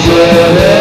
Hoje